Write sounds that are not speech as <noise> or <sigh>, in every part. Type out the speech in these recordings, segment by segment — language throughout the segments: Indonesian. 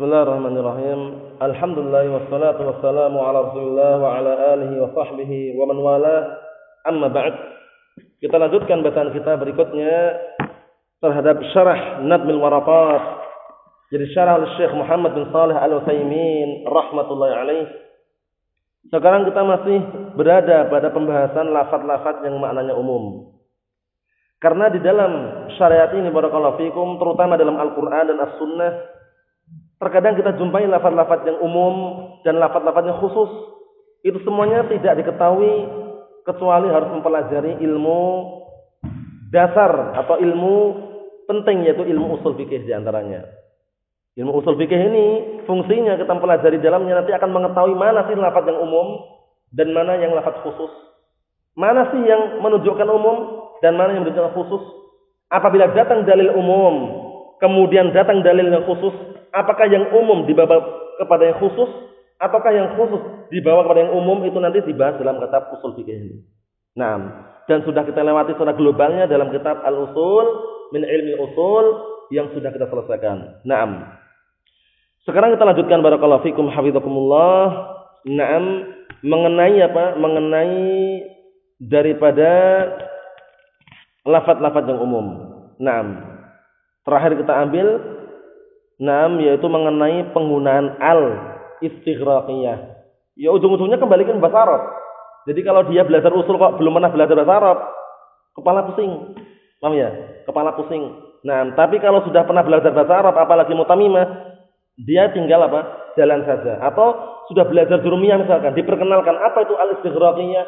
Bismillahirrahmanirrahim. Alhamdulillah wassalatu wassalamu ala Rasulillah wa ala alihi wa sahbihi wa man wala. Amma ba'd. Kita lanjutkan bacaan kita berikutnya terhadap syarah Nadmil Waraqat. Jadi syarah oleh Syekh Muhammad bin Salih Al-Utsaimin rahimatullah alaih. Sekarang kita masih berada pada pembahasan lafaz-lafaz yang maknanya umum. Karena di dalam syariat ini barakallahu fikum terutama dalam Al-Qur'an dan As-Sunnah Terkadang kita jumpai lafaz-lafaz yang umum dan lafaz-lafaz yang khusus. Itu semuanya tidak diketahui kecuali harus mempelajari ilmu dasar atau ilmu penting yaitu ilmu usul fikih di antaranya. Ilmu usul fikih ini fungsinya kita mempelajari dalamnya nanti akan mengetahui mana sih lafaz yang umum dan mana yang lafaz khusus. Mana sih yang menunjukkan umum dan mana yang menunjukkan khusus. Apabila datang dalil umum, kemudian datang dalil yang khusus, apakah yang umum dibawa kepada yang khusus ataukah yang khusus dibawa kepada yang umum itu nanti dibahas dalam kitab usul fikih ini. Nah, dan sudah kita lewati secara globalnya dalam kitab Al-Usul min ilmi usul yang sudah kita selesaikan. Naam. Sekarang kita lanjutkan barakallahu fikum hafizakumullah. Naam, mengenai apa? Mengenai daripada lafaz-lafaz yang umum. Naam. Terakhir kita ambil Naam yaitu mengenai penggunaan al istighraqiyah. Ya ujung-ujungnya kembali ke bahasa Arab. Jadi kalau dia belajar usul kok belum pernah belajar bahasa Arab, kepala pusing. Paham ya? Kepala pusing. Nah, tapi kalau sudah pernah belajar bahasa Arab apalagi mutamimah, dia tinggal apa? Jalan saja. Atau sudah belajar jurumiyah misalkan, diperkenalkan apa itu al istighraqiyah,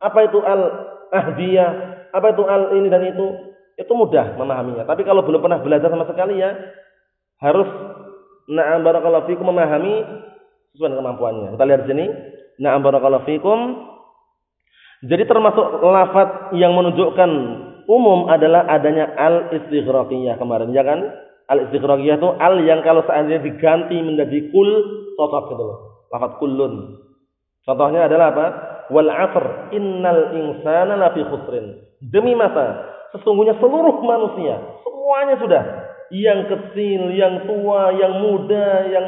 apa itu al ahdiyah, apa itu al ini dan itu, itu mudah memahaminya. Tapi kalau belum pernah belajar sama sekali ya, harus na'am barakallahu fikum memahami sesuai dengan kemampuannya. Kita lihat di sini. Na'am barakallahu fikum. Jadi termasuk lafaz yang menunjukkan umum adalah adanya al-istighraqiyah kemarin ya kan? Al-istighraqiyah itu al yang kalau seandainya diganti menjadi kul cocok gitu loh. Lafaz kullun. Contohnya adalah apa? Wal 'asr innal insana lafi khusrin. Demi masa sesungguhnya seluruh manusia semuanya sudah yang kecil, yang tua, yang muda, yang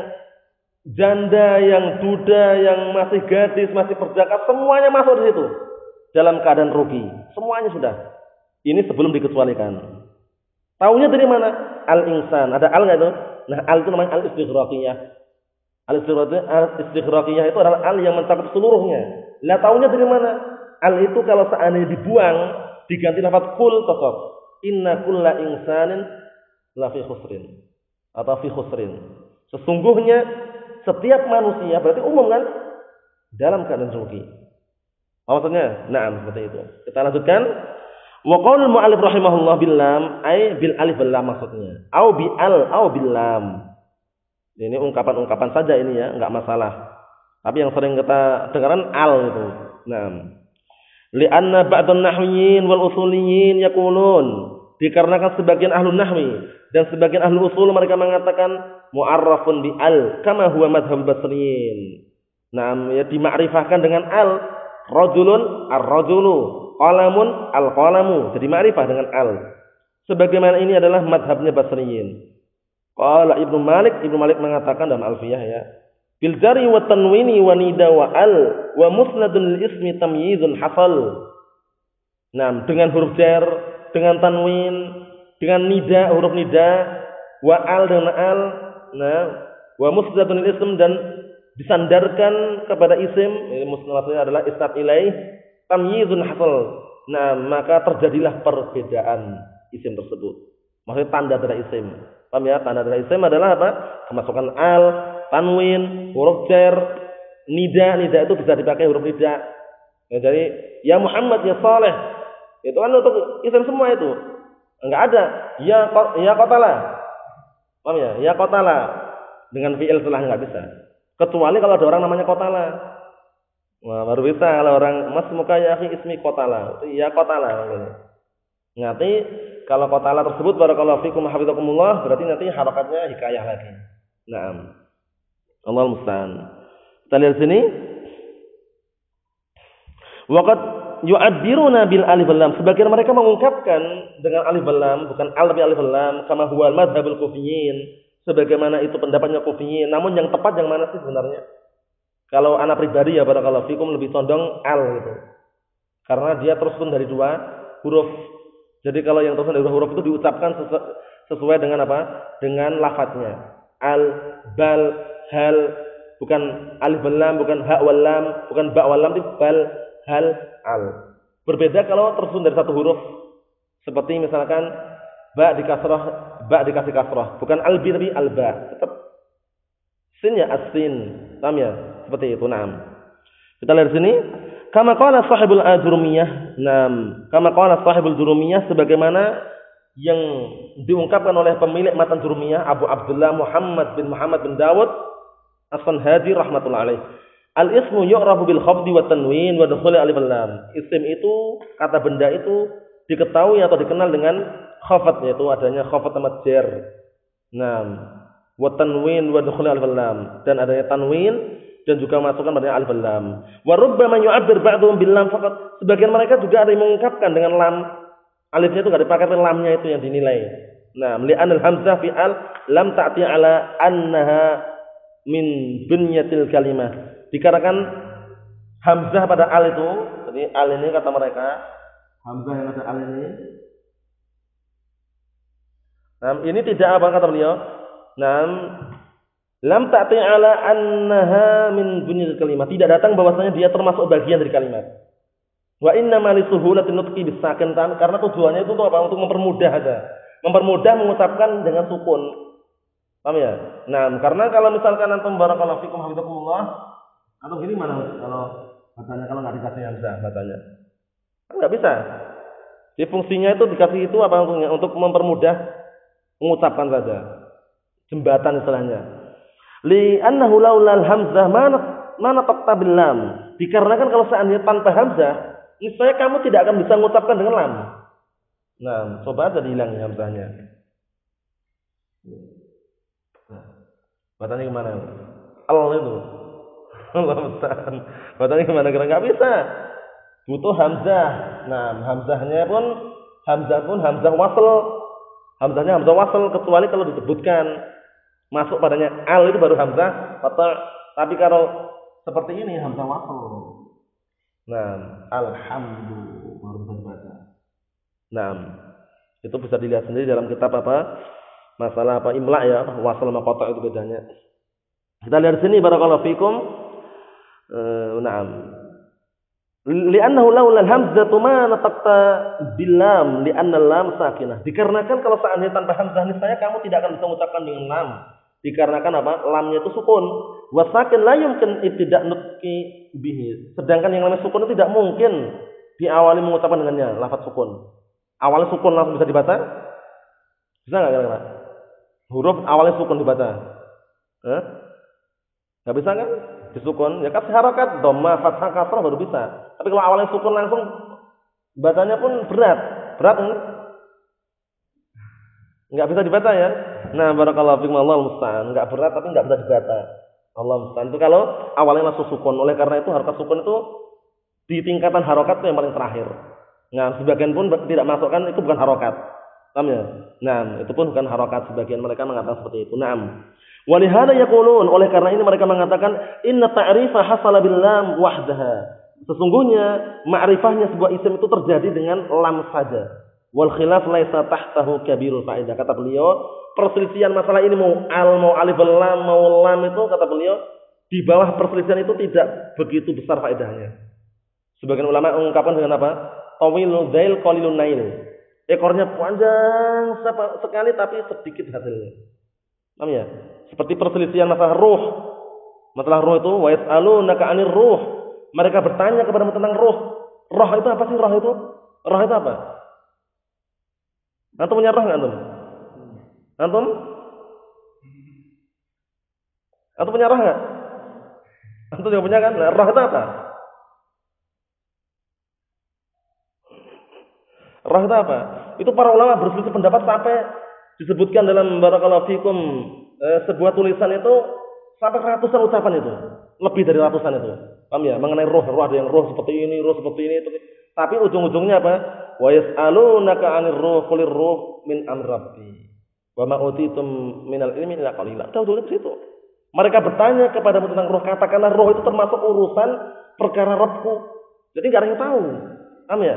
janda, yang duda, yang masih gadis, masih perjaka, semuanya masuk di situ. Dalam keadaan rugi. Semuanya sudah. Ini sebelum dikecualikan. Tahunya dari mana? Al-insan. Ada al nggak itu? Nah, al itu namanya al-istighraqiyah. Al-istighraqiyah itu adalah al yang mencakup seluruhnya. Lah tahunya dari mana? Al itu kalau seandainya dibuang, diganti lafaz kul cocok. Inna kulla insanin la fi khusrin atau fi khusrin. Sesungguhnya setiap manusia berarti umum kan dalam keadaan rugi. Maksudnya? Naam seperti itu. Kita lanjutkan. Wa qaul mu'allif rahimahullah bil lam ay bil alif bil lam maksudnya. Au bi al au bil lam. Ini ungkapan-ungkapan saja ini ya, enggak masalah. Tapi yang sering kita dengarkan al itu. Naam. Li'anna ba'dun nahwiyin wal usuliyin yaqulun dikarenakan sebagian ahlu nahwi dan sebagian ahlu usul mereka mengatakan mu'arrafun bi al kama huwa madhab basriyin. Nah, ya dimakrifahkan dengan al rajulun ar-rajulu qalamun al-qalamu. Jadi makrifah dengan al. Sebagaimana ini adalah madhabnya basriyin. Qala Ibnu Malik, Ibnu Malik mengatakan dalam Alfiyah ya, bil jari wa tanwini wa nida wa al wa musnadun ismi tamyizun hafal. Nah, dengan huruf jar dengan tanwin, dengan nida, huruf nida, wa al dengan al, nah, wa musnadun ism dan disandarkan kepada isim, maksudnya adalah istat ilaih, tamyizun hasal. Nah, maka terjadilah perbedaan isim tersebut. Maksudnya tanda dari isim. Paham ya? Tanda dari isim adalah apa? Kemasukan al, tanwin, huruf jar, nida, nida itu bisa dipakai huruf nida. Ya, jadi ya Muhammad ya Saleh itu kan untuk isim semua itu. Enggak ada. Ya ya qatala. Paham ya? Ya. Dengan fi'il setelah enggak bisa. Kecuali kalau ada orang namanya qatala. Wah, baru bisa kalau orang mas muka ya akhi ismi qatala. Ya qatala Nanti kalau qatala tersebut barakallahu fikum hafizakumullah berarti nanti harakatnya hikayah lagi. Naam. Allah musta'an. Kita lihat sini. Waqad yu'abbiruna bil alif lam. Sebagian mereka mengungkapkan dengan alif lam, bukan al tapi alif lam, kama huwa madhabul kufiyin. sebagaimana itu pendapatnya Kufiyin. Namun yang tepat yang mana sih sebenarnya? Kalau anak pribadi ya barakallahu fikum lebih condong al gitu. Karena dia tersusun dari dua huruf. Jadi kalau yang tersusun dari dua huruf itu diucapkan sesuai dengan apa? Dengan lafadznya. Al, bal, hal, bukan alif lam, bukan ha wal lam, bukan ba wal lam, itu bal, hal, al. Berbeda kalau tersusun dari satu huruf. Seperti misalkan ba di kasrah, ba dikasih kasrah, bukan albi tapi alba. Tetap sin ya asin. Paham ya? Seperti itu. Naam. Kita lihat sini. Kama qala sahibul ajrumiyah. Naam. Kama qala sahibul jurumiyah sebagaimana yang diungkapkan oleh pemilik matan jurumiyah Abu Abdullah Muhammad bin Muhammad bin Dawud As-Sanhadi rahmatullah alaih. Al-ismu yu'rafu bil khafdi wa tanwin wa dukhuli alif lam. Isim itu kata benda itu diketahui atau dikenal dengan khafat yaitu adanya khafat sama jar. Nah, wa tanwin wa dukhuli alif lam dan adanya tanwin dan juga masukkan padanya alif lam. Wa rubbama yu'abbir ba'dhum bil lam faqat. Sebagian mereka juga ada yang mengungkapkan dengan lam. Alifnya itu enggak dipakai lamnya itu yang dinilai. Nah, li'an al-hamzah fi al lam ta'ti ala annaha min bunyatil kalimah dikarenakan hamzah pada al itu, jadi al ini kata mereka, hamzah yang ada al ini. Nah, ini tidak apa kata beliau? Nah, lam ta'ti ala annaha min bunyil kalimat. Tidak datang bahwasanya dia termasuk bagian dari kalimat. Wa inna ma lisuhulatin nutqi bisakin karena tujuannya itu untuk apa? Untuk mempermudah aja. Mempermudah mengucapkan dengan sukun. Paham ya? Nah, karena kalau misalkan antum barakallahu fikum hafizakumullah atau gini mana kalau bacanya kalau nggak dikasih hamzah bacanya? Kan nggak bisa. Jadi fungsinya itu dikasih itu apa? Untuk mempermudah mengucapkan saja. Jembatan istilahnya. Li annahu laulal hamzah mana mana taqtabil lam. Dikarenakan kalau seandainya tanpa hamzah, niscaya kamu tidak akan bisa mengucapkan dengan lam. Nah, coba aja dihilangi hamzahnya. Nah, bacanya gimana? Al itu. Allah musta'an. Bacanya gimana kira nggak bisa. Butuh hamzah. Nah, hamzahnya pun hamzah pun hamzah wasl. Hamzahnya hamzah wasl kecuali kalau disebutkan masuk padanya al itu baru hamzah atau tapi kalau seperti ini hamzah wasl. Nah, alhamdulillah baru bisa dibaca. Nah, itu bisa dilihat sendiri dalam kitab apa? Masalah apa imla ya, wasal sama kotak itu bedanya. Kita lihat sini barakallahu fikum na'am. Li'annahu laula al-hamzatu ma nataqta bilam li'anna lam sakinah. Dikarenakan kalau seandainya tanpa hamzah saya kamu tidak akan bisa mengucapkan dengan lam. Dikarenakan apa? Lamnya itu sukun. Wa sakin la yumkin ibtida' nutqi bihi. Sedangkan yang namanya sukun itu tidak mungkin diawali mengucapkan dengannya lafaz sukun. Awalnya sukun langsung bisa dibaca. Bisa nggak kira-kira? Huruf awalnya sukun dibaca. Eh? nggak bisa kan disukun. Ya kasih harokat. Doma fathah kasrah baru bisa. Tapi kalau awalnya sukun langsung bacanya pun berat. Berat kan nggak bisa dibaca ya? Nah barakallahu fikum Allah musta'an. Nggak berat tapi nggak bisa dibaca. Allah musta'an. Itu kalau awalnya langsung sukun. Oleh karena itu harokat sukun itu di tingkatan harokat itu yang paling terakhir. Nah sebagian pun tidak masukkan itu bukan harokat Paham ya? Nah, itu pun bukan harokat sebagian mereka mengatakan seperti itu. Naam. Walihada yaqulun oleh karena ini mereka mengatakan inna ta'rifa hasala bil wahdaha. Sesungguhnya ma'rifahnya sebuah isim itu terjadi dengan lam saja. Wal khilaf laisa tahtahu kabirul faedah. Kata beliau, perselisihan masalah ini mau al mau alif lam mau lam itu kata beliau di bawah perselisihan itu tidak begitu besar faedahnya. Sebagian ulama mengungkapkan dengan apa? Tawilul dail qalilun nail. Ekornya panjang sekali tapi sedikit hasilnya. Paham ya? Seperti perselisihan masalah ruh. Masalah ruh itu wa yas'alunaka 'anir ruh. Mereka bertanya kepada tentang ruh. Roh itu apa sih roh itu? Roh itu apa? Antum punya roh enggak antum? Antum? Antum punya roh enggak? Antum juga punya kan? Nah, roh itu apa? Itu apa? Itu para ulama berselisih pendapat sampai disebutkan dalam barakallahu fikum eh, sebuah tulisan itu sampai ratusan ucapan itu lebih dari ratusan itu paham ya mengenai roh roh ada yang roh seperti ini roh seperti ini itu. tapi ujung-ujungnya apa wa yas'alunaka 'anir ruh qulir ruh min amri Wa ma utitum minal ilmi illa qalila. Tahu di situ. Mereka bertanya kepada tentang roh, katakanlah roh itu termasuk urusan perkara Rabbku. Jadi nggak ada yang tahu. Paham ya?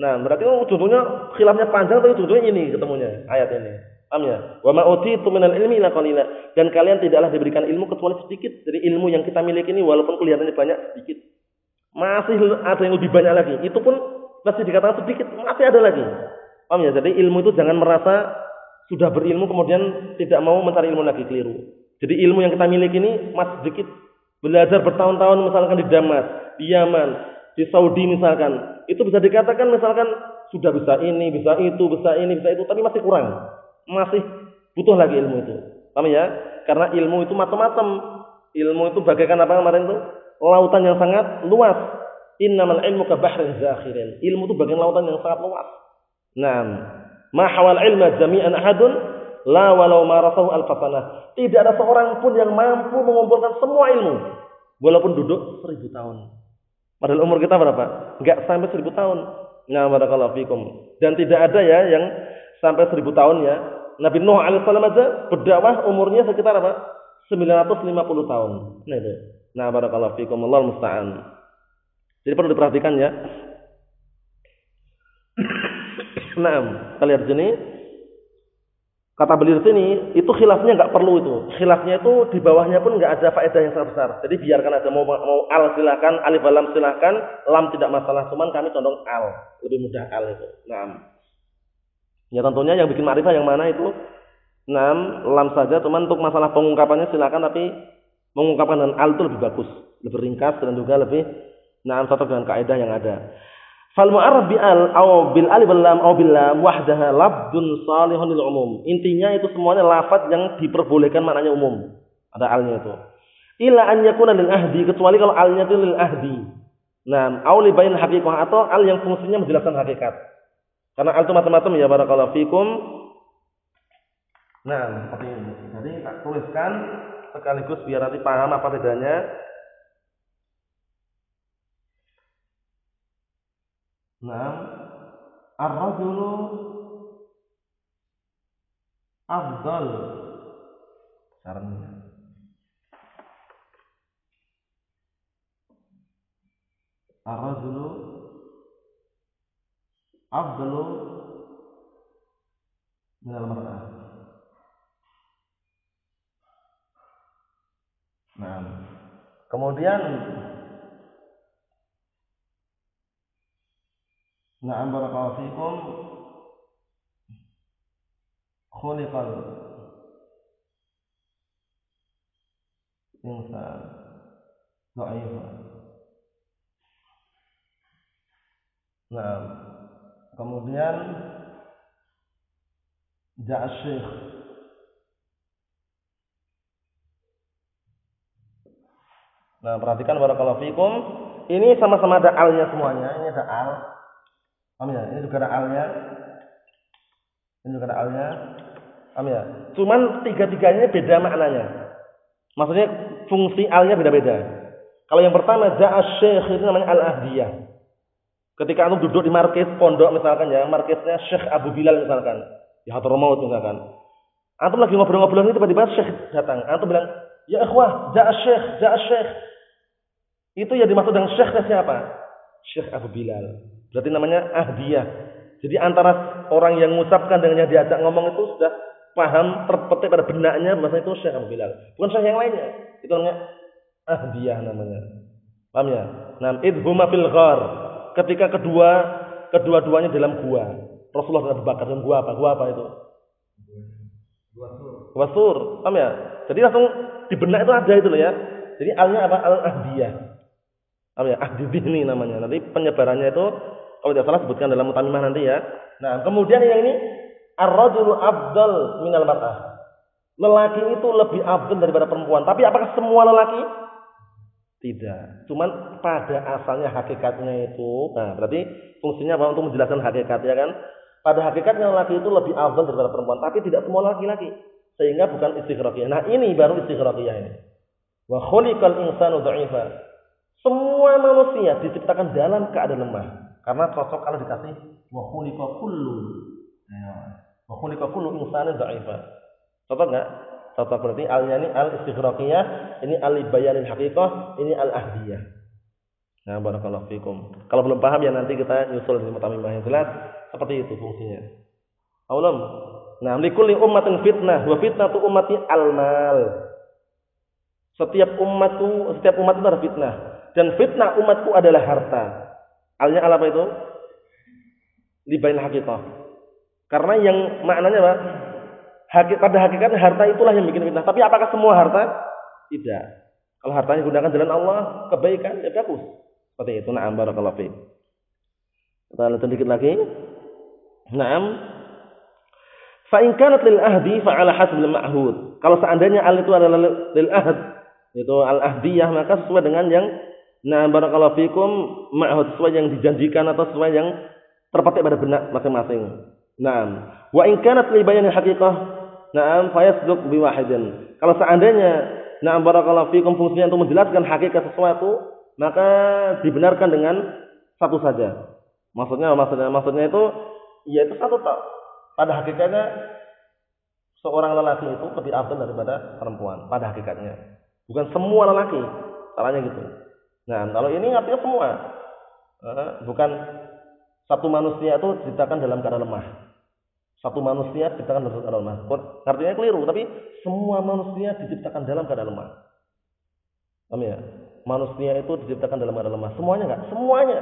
Nah, berarti oh, contohnya khilafnya panjang tapi contohnya ini ketemunya ayat ini. Paham ya? Wa ma utitu minal ilmi illa qalila. Dan kalian tidaklah diberikan ilmu kecuali sedikit. Jadi ilmu yang kita miliki ini walaupun kelihatannya banyak sedikit. Masih ada yang lebih banyak lagi. Itu pun masih dikatakan sedikit, masih ada lagi. Paham ya? Jadi ilmu itu jangan merasa sudah berilmu kemudian tidak mau mencari ilmu lagi keliru. Jadi ilmu yang kita miliki ini masih sedikit. Belajar bertahun-tahun misalkan di Damas, di Yaman, di Saudi misalkan, itu bisa dikatakan misalkan sudah bisa ini, bisa itu, bisa ini, bisa itu, tapi masih kurang. Masih butuh lagi ilmu itu. Paham ya? Karena ilmu itu macam-macam. Ilmu itu bagaikan apa kemarin itu? Lautan yang sangat luas. Innamal ilmu ka bahrin zakhirin. Ilmu itu bagian lautan yang sangat luas. Nah, ma hawal ilma jami'an ahadun la walau marasahu alfasanah. Tidak ada seorang pun yang mampu mengumpulkan semua ilmu walaupun duduk seribu tahun. Padahal umur kita berapa? Enggak sampai seribu tahun. Nah, barakallahu fikum. Dan tidak ada ya yang sampai seribu tahun ya. Nabi Nuh alaihissalam aja berdakwah umurnya sekitar apa? 950 tahun. Nah itu. Nah, barakallahu fikum. Allah musta'an. Jadi perlu diperhatikan ya. <clears throat> nah, kita lihat sini. Kata beliau sini, itu khilafnya nggak perlu itu. Khilafnya itu di bawahnya pun nggak ada faedah yang sangat besar. Jadi biarkan aja mau mau al silahkan, alif lam silahkan, lam tidak masalah. Cuman kami condong al, lebih mudah al itu. Nah, ya tentunya yang bikin ma'rifah yang mana itu? Nam, lam saja. Cuman untuk masalah pengungkapannya silahkan, tapi mengungkapkan dengan al itu lebih bagus, lebih ringkas dan juga lebih nah cocok dengan kaidah yang ada. Fal mu'arraf bi al aw bil alif wal lam aw bil lam wahdaha labdun salihun lil umum. Intinya itu semuanya lafaz yang diperbolehkan maknanya umum. Ada alnya itu. Ila an yakuna lil ahdi kecuali kalau alnya itu lil ahdi. Nah, aw li bayin haqiqah atau al yang fungsinya menjelaskan hakikat. Karena al itu macam-macam ya barakallahu fikum. Nah, seperti ini. Jadi tak tuliskan sekaligus biar nanti paham apa bedanya Nah, ar-rajulu afdal. Caranya. Ar-rajulu afdalu min al-mar'ah. Nah, kemudian Na'am barakallahu fikum khuliqal insan dha'ifa. Nah, kemudian ja'a syekh Nah, perhatikan barakallahu fikum. Ini sama-sama ada alnya semuanya. Ini ada al, Paham ya? Ini juga ada alnya. Ini juga ada alnya. Paham ya? Cuman tiga-tiganya beda maknanya. Maksudnya fungsi alnya beda-beda. Kalau yang pertama ja'a syekh itu namanya al-ahdiyah. Ketika antum duduk di markis pondok misalkan ya, markisnya Syekh Abu Bilal misalkan, di Hadramaut misalkan. Antum lagi ngobrol-ngobrol ini tiba-tiba Syekh datang. Antum bilang, "Ya ikhwah, ja'a syekh, ja'a syekh." Itu yang dimaksud dengan Syekh siapa? Syekh Abu Bilal. Berarti namanya ahdiyah. Jadi antara orang yang mengucapkan dengan yang diajak ngomong itu sudah paham terpetik pada benaknya bahasa itu Syekh Abu Bilal. Bukan Syekh yang lainnya. Itu namanya ahdiyah namanya. Paham ya? Nam idhuma fil ghar. Ketika kedua kedua-duanya dalam gua. Rasulullah dan Abu Bakar dalam gua apa? Gua apa itu? Gua sur. Gua sur. Paham ya? Jadi langsung di benak itu ada itu loh ya. Jadi alnya apa? Al-ahdiyah. Paham ya? Ahdi ini namanya. Nanti penyebarannya itu kalau tidak salah sebutkan dalam mutamimah nanti ya. Nah, kemudian yang ini ar-rajulu afdal minal mar'ah. Lelaki itu lebih afdal daripada perempuan. Tapi apakah semua lelaki? Tidak. Cuman pada asalnya hakikatnya itu, nah berarti fungsinya apa untuk menjelaskan hakikat ya kan? Pada hakikatnya lelaki itu lebih afdal daripada perempuan, tapi tidak semua laki-laki. Sehingga bukan istighraqiyah. Nah, ini baru istighraqiyah ini. Wa khuliqal insanu dha'ifa. Semua manusia diciptakan dalam keadaan lemah. Karena cocok kalau dikasih wa khuliqa kullu. Wa khuliqa kullu insanin dha'ifa. Cocok enggak? Cocok berarti alnya ini al istighraqiyah, ini al bayanil haqiqah, ini al ahdiyah. Nah, barakallahu fikum. Kalau belum paham ya nanti kita nyusul di mutamimah yang jelas seperti itu fungsinya. Aulum. Nah, likulli ummatin fitnah, wa fitnatu ummati al-mal. Setiap umatku, setiap umat itu ada fitnah. Dan fitnah umatku adalah harta. Alnya apa itu? Libain hakikat. Karena yang maknanya apa? Haki, pada hakikatnya harta itulah yang bikin fitnah. Tapi apakah semua harta? Tidak. Kalau hartanya gunakan jalan Allah, kebaikan, ya bagus. Seperti itu. Na'am barakallahu fiik. Kita lanjut sedikit lagi. Naam. Fa in kanat lil ahdi fa ala hasbil ma'hud. Kalau seandainya al itu adalah lil ahd, itu al-ahdiyah maka sesuai dengan yang nah barakallahu fikum ma'hud sesuai yang dijanjikan atau sesuai yang terpetik pada benak masing-masing. Naam. Wa in kanat li bayan haqiqah, na'am fayasduq bi wahidin. Kalau seandainya na'am barakallahu fikum fungsinya untuk menjelaskan hakikat sesuatu, maka dibenarkan dengan satu saja. Maksudnya maksudnya maksudnya itu yaitu satu tak. Pada hakikatnya seorang lelaki itu lebih afdal daripada perempuan pada hakikatnya. Bukan semua lelaki. Caranya gitu. Nah, kalau ini artinya semua. Bukan satu manusia itu diciptakan dalam keadaan lemah. Satu manusia diciptakan dalam keadaan lemah. Artinya keliru, tapi semua manusia diciptakan dalam keadaan lemah. Paham ya? Manusia itu diciptakan dalam keadaan lemah. Semuanya enggak? Semuanya.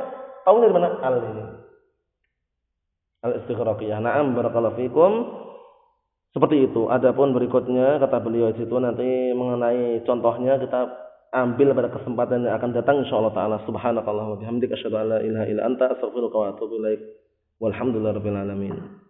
Tahu dari mana? Al ini. Al istighraqiyah. Na'am barakallahu fikum. Seperti itu. Adapun berikutnya kata beliau itu nanti mengenai contohnya kita ambil pada kesempatan yang akan datang insyaallah taala. Subhanakallah wa bihamdika asyhadu an la ilaha illa anta astaghfiruka wa atubu ilaik. Walhamdulillahirabbil alamin